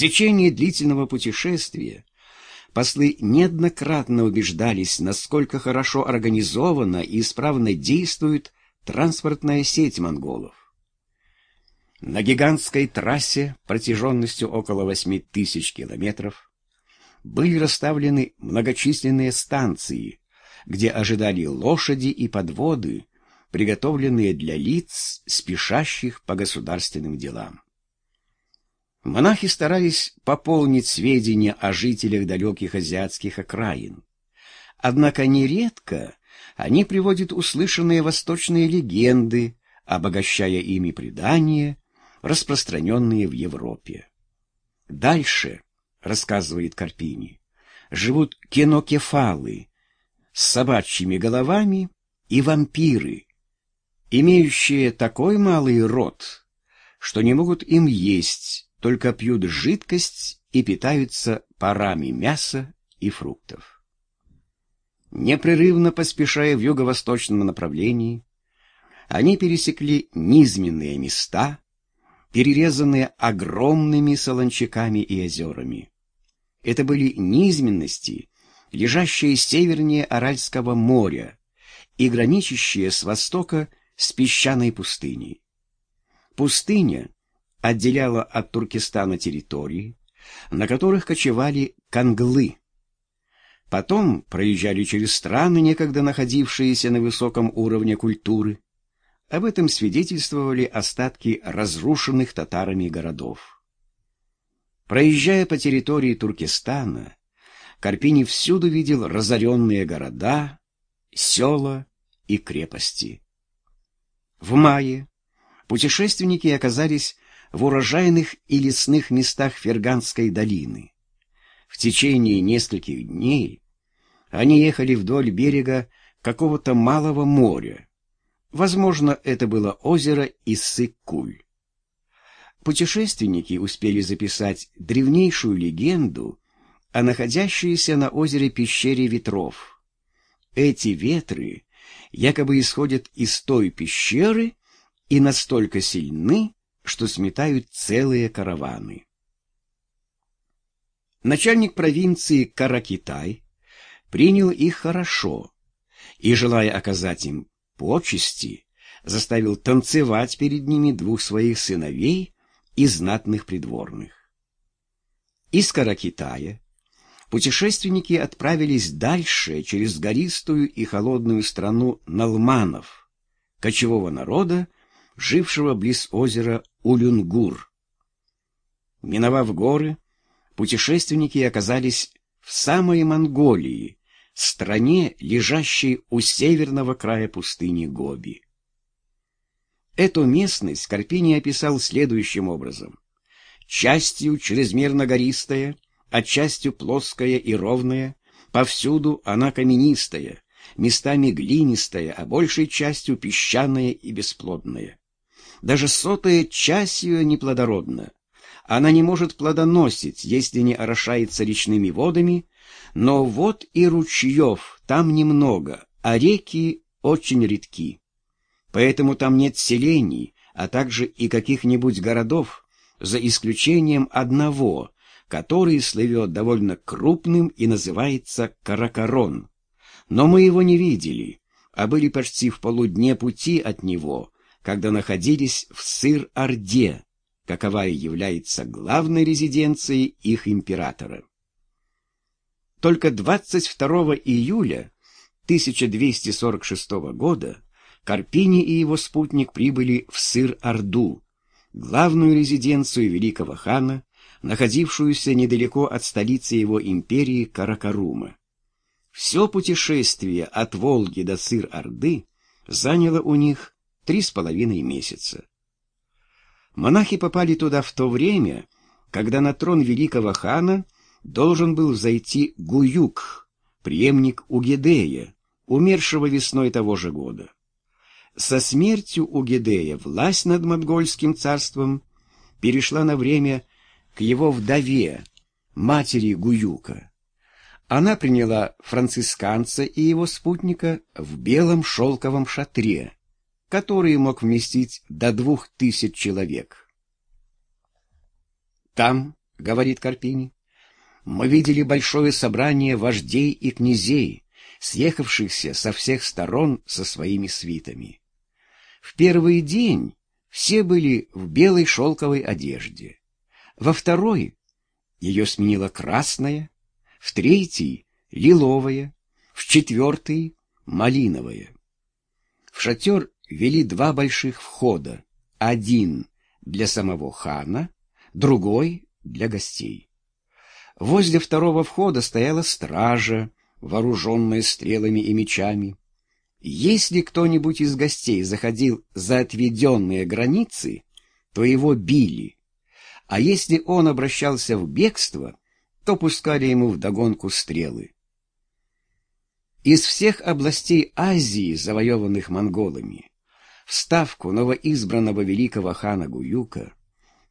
течение длительного путешествия послы неоднократно убеждались, насколько хорошо организована и исправно действует транспортная сеть монголов. На гигантской трассе протяженностью около 8 тысяч километров были расставлены многочисленные станции, где ожидали лошади и подводы, приготовленные для лиц, спешащих по государственным делам. Монахи старались пополнить сведения о жителях далеких азиатских окраин. Однако нередко они приводят услышанные восточные легенды, обогащая ими предания, распространенные в Европе. Дальше, рассказывает Карпини, живут кинокефалы с собачьими головами и вампиры, имеющие такой малый рот, что не могут им есть, только пьют жидкость и питаются парами мяса и фруктов. Непрерывно поспешая в юго-восточном направлении, они пересекли низменные места, перерезанные огромными солончаками и озерами. Это были низменности, лежащие севернее Аральского моря и граничащие с востока с песчаной пустыней. Пустыня отделяла от Туркестана территории, на которых кочевали канглы. Потом проезжали через страны, некогда находившиеся на высоком уровне культуры. Об этом свидетельствовали остатки разрушенных татарами городов. Проезжая по территории Туркестана, Карпини всюду видел разоренные города, села и крепости. В мае путешественники оказались в урожайных и лесных местах Ферганской долины. В течение нескольких дней они ехали вдоль берега какого-то малого моря. Возможно, это было озеро Иссык-Куль. Путешественники успели записать древнейшую легенду о находящейся на озере пещере ветров. Эти ветры якобы исходят из той пещеры и настолько сильны, что сметают целые караваны. Начальник провинции Каракитай принял их хорошо и, желая оказать им почести, заставил танцевать перед ними двух своих сыновей и знатных придворных. Из Каракитая путешественники отправились дальше через гористую и холодную страну налманов, кочевого народа, жившего близ озера Улюнгур. Миновав горы, путешественники оказались в самой Монголии, стране, лежащей у северного края пустыни Гоби. Эту местность Карпини описал следующим образом. Частью чрезмерно гористая, а частью плоская и ровная, повсюду она каменистая, местами глинистая, а большей частью песчаная и бесплодная. Даже сотая часть ее неплодородна. Она не может плодоносить, если не орошается речными водами, но вод и ручьев там немного, а реки очень редки. Поэтому там нет селений, а также и каких-нибудь городов, за исключением одного, который слывет довольно крупным и называется Каракарон. Но мы его не видели, а были почти в полудне пути от него, когда находились в Сыр-Орде, каковая является главной резиденцией их императора. Только 22 июля 1246 года Карпини и его спутник прибыли в Сыр-Орду, главную резиденцию великого хана, находившуюся недалеко от столицы его империи Каракарума. Все путешествие от Волги до Сыр-Орды заняло у них три с половиной месяца. Монахи попали туда в то время, когда на трон великого хана должен был зайти Гуюк, преемник Угедея, умершего весной того же года. Со смертью Угедея власть над монгольским царством перешла на время к его вдове, матери Гуюка. Она приняла францисканца и его спутника в белом шелковом шатре, который мог вместить до двух тысяч человек. Там, говорит Карпини, мы видели большое собрание вождей и князей, съехавшихся со всех сторон со своими свитами. В первый день все были в белой шелковой одежде. Во второй ее сменила красная, в третий — лиловая, в четвертый — малиновая. В шатер вели два больших входа, один для самого хана, другой для гостей. Возле второго входа стояла стража, вооруженная стрелами и мечами. Если кто-нибудь из гостей заходил за отведенные границы, то его били, а если он обращался в бегство, то пускали ему вдогонку стрелы. Из всех областей Азии, завоеванных монголами, в ставку новоизбранного великого хана Гуюка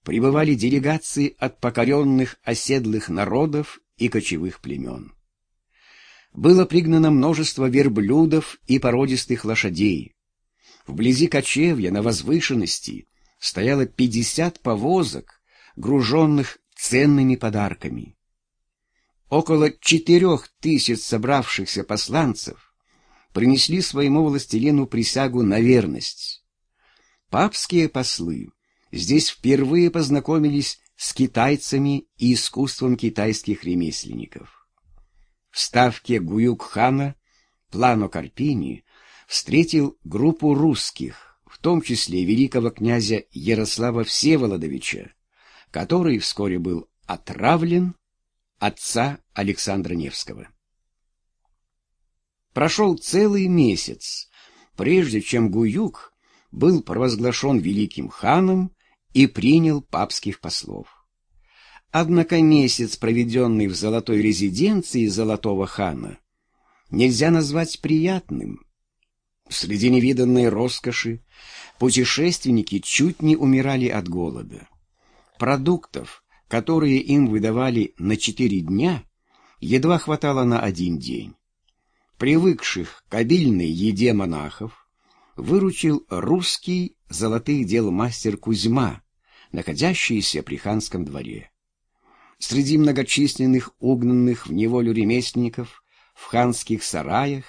прибывали делегации от покоренных оседлых народов и кочевых племен было пригнано множество верблюдов и породистых лошадей. Вблизи кочевья на возвышенности стояло пятьдесят повозок, груженных ценными подарками. Около четырех тысяч собравшихся посланцев принесли своему властелину присягу на верность. Папские послы здесь впервые познакомились с китайцами и искусством китайских ремесленников. В ставке Гуюк-хана Плано Карпини встретил группу русских, в том числе великого князя Ярослава Всеволодовича, который вскоре был отравлен отца Александра Невского. Прошел целый месяц, прежде чем Гуюк был провозглашен великим ханом и принял папских послов. Однако месяц, проведенный в золотой резиденции Золотого хана, нельзя назвать приятным. Среди невиданной роскоши путешественники чуть не умирали от голода. Продуктов, которые им выдавали на четыре дня, едва хватало на один день. Привыкших к обильной еде монахов выручил русский золотых дел мастер Кузьма, находящийся при ханском дворе. Среди многочисленных угнанных в неволю ремесленников в ханских сараях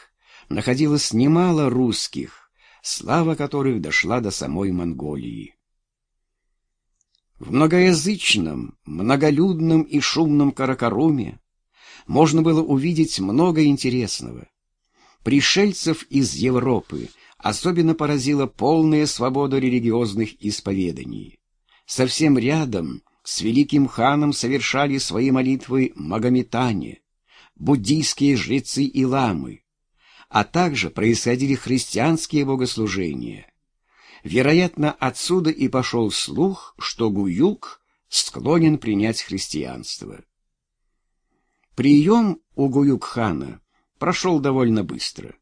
находилось немало русских, слава которых дошла до самой Монголии. В многоязычном, многолюдном и шумном Каракаруме можно было увидеть много интересного. Пришельцев из Европы особенно поразила полная свобода религиозных исповеданий. Совсем рядом с великим ханом совершали свои молитвы магометане, буддийские жрецы и ламы, а также происходили христианские богослужения. Вероятно, отсюда и пошел слух, что Гуюк склонен принять христианство. Прием у Гуюк-хана прошел довольно быстро.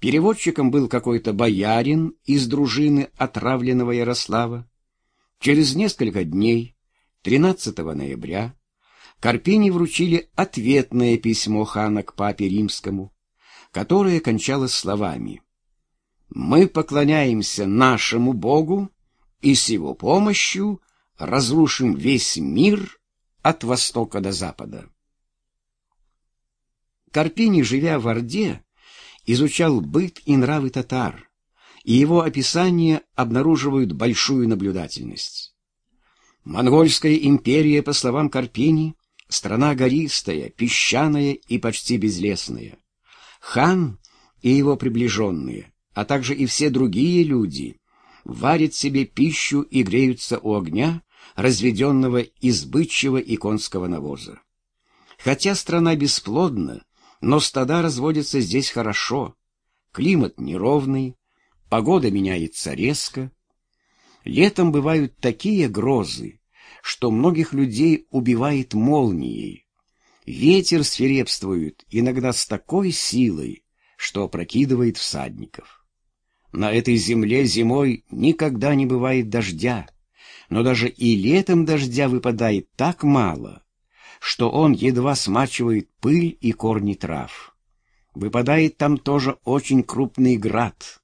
Переводчиком был какой-то боярин из дружины отравленного Ярослава. Через несколько дней 13 ноября Карпини вручили ответное письмо хана к папе римскому, которое кончалось словами «Мы поклоняемся нашему Богу и с его помощью разрушим весь мир от востока до запада». Карпини, живя в Орде, изучал быт и нравы татар, и его описания обнаруживают большую наблюдательность. Монгольская империя, по словам Карпини, страна гористая, песчаная и почти безлесная. Хан и его приближенные, а также и все другие люди, варят себе пищу и греются у огня, разведенного из бычьего и конского навоза. Хотя страна бесплодна, но стада разводятся здесь хорошо, климат неровный, погода меняется резко, Летом бывают такие грозы, что многих людей убивает молнией. Ветер свирепствует иногда с такой силой, что опрокидывает всадников. На этой земле зимой никогда не бывает дождя, но даже и летом дождя выпадает так мало, что он едва смачивает пыль и корни трав. Выпадает там тоже очень крупный град.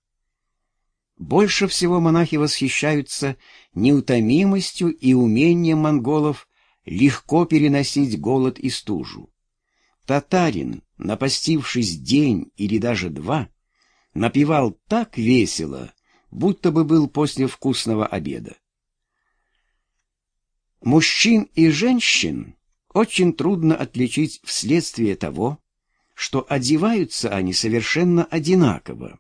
Больше всего монахи восхищаются неутомимостью и умением монголов легко переносить голод и стужу. Татарин, напастившись день или даже два, напевал так весело, будто бы был после вкусного обеда. Мужчин и женщин очень трудно отличить вследствие того, что одеваются они совершенно одинаково.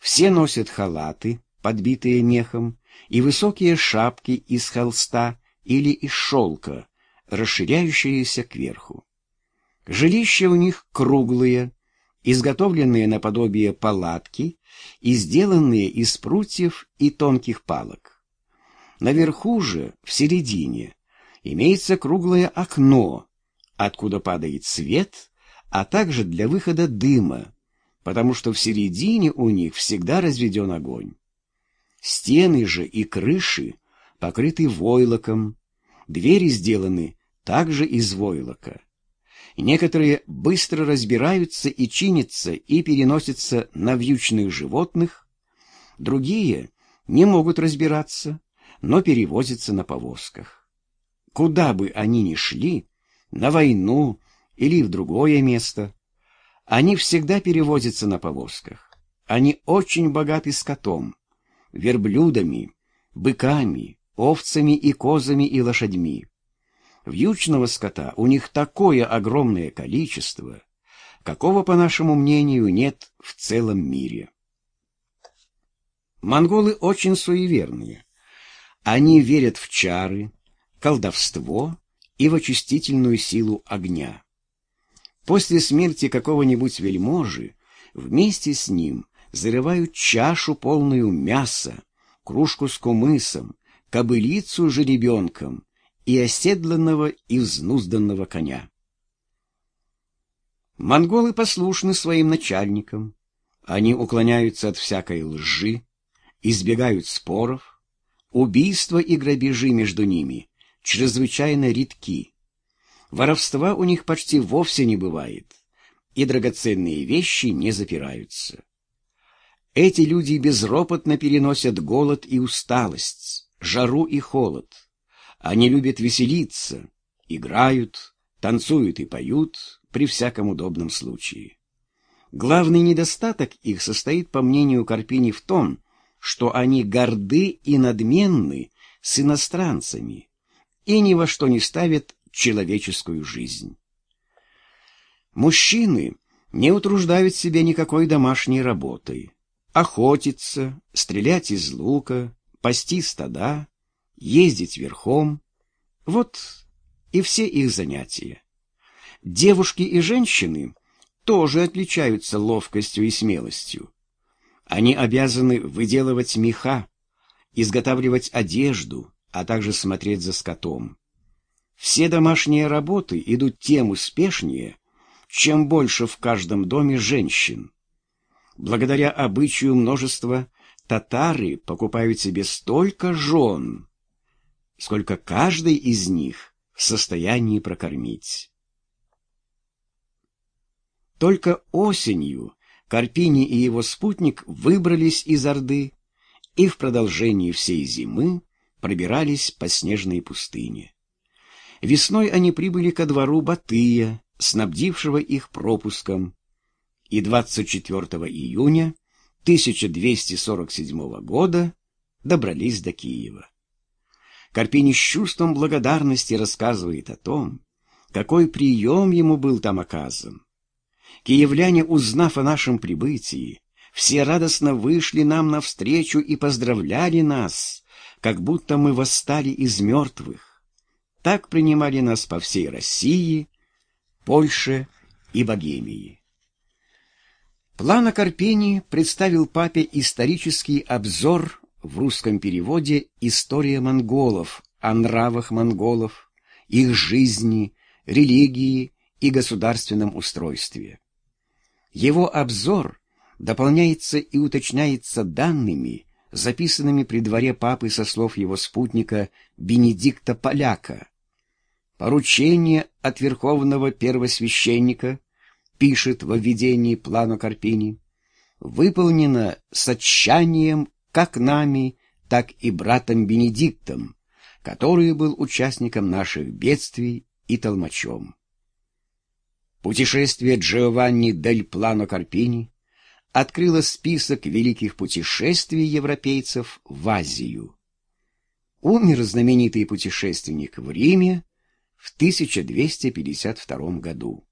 Все носят халаты, подбитые мехом, и высокие шапки из холста или из шелка, расширяющиеся кверху. Жилища у них круглые, изготовленные наподобие палатки и сделанные из прутьев и тонких палок. Наверху же, в середине, имеется круглое окно, откуда падает свет, а также для выхода дыма, потому что в середине у них всегда разведен огонь. Стены же и крыши покрыты войлоком, двери сделаны также из войлока. Некоторые быстро разбираются и чинятся и переносятся на вьючных животных, другие не могут разбираться, но перевозятся на повозках. Куда бы они ни шли, на войну или в другое место, они всегда перевозятся на повозках. Они очень богаты скотом, верблюдами, быками, овцами и козами и лошадьми. Вьючного скота у них такое огромное количество, какого, по нашему мнению, нет в целом мире. Монголы очень суеверные. Они верят в чары, колдовство и в очистительную силу огня. После смерти какого-нибудь вельможи вместе с ним зарывают чашу, полную мяса, кружку с кумысом, кобылицу жеребенком и оседланного и взнузданного коня. Монголы послушны своим начальникам. Они уклоняются от всякой лжи, избегают споров. Убийства и грабежи между ними чрезвычайно редки. Воровства у них почти вовсе не бывает, и драгоценные вещи не запираются. Эти люди безропотно переносят голод и усталость, жару и холод. Они любят веселиться, играют, танцуют и поют при всяком удобном случае. Главный недостаток их состоит, по мнению Карпини, в том, что они горды и надменны с иностранцами и ни во что не ставят человеческую жизнь. Мужчины не утруждают себя никакой домашней работой. Охотиться, стрелять из лука, пасти стада, ездить верхом. Вот и все их занятия. Девушки и женщины тоже отличаются ловкостью и смелостью. Они обязаны выделывать меха, изготавливать одежду, а также смотреть за скотом. Все домашние работы идут тем успешнее, чем больше в каждом доме женщин. Благодаря обычаю множества татары покупают себе столько жен, сколько каждый из них в состоянии прокормить. Только осенью Карпини и его спутник выбрались из Орды и в продолжении всей зимы пробирались по снежной пустыне. Весной они прибыли ко двору Батыя, снабдившего их пропуском, и 24 июня 1247 года добрались до Киева. Карпини с чувством благодарности рассказывает о том, какой прием ему был там оказан. Киевляне, узнав о нашем прибытии, все радостно вышли нам навстречу и поздравляли нас, как будто мы восстали из мертвых. Так принимали нас по всей России, Польше и Богемии. Плана Карпени представил папе исторический обзор в русском переводе «История монголов» о нравах монголов, их жизни, религии и государственном устройстве. Его обзор дополняется и уточняется данными, записанными при дворе папы со слов его спутника Бенедикта Поляка. Поручение от верховного первосвященника, пишет во введении плану Карпини, выполнено с отчаянием как нами, так и братом Бенедиктом, который был участником наших бедствий и толмачом. Путешествие Джованни дель Плано Карпини открыло список великих путешествий европейцев в Азию. Умер знаменитый путешественник в Риме в 1252 году.